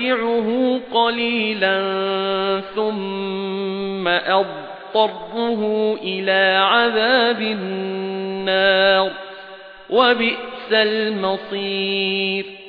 فَأُمَتِّعُهُ قَلِيلًا ثُمَّ أَضْطَرُّهُ إِلَى عَذَابِ النَّارِ. وَبِئْسَ الْمَصِيرُ.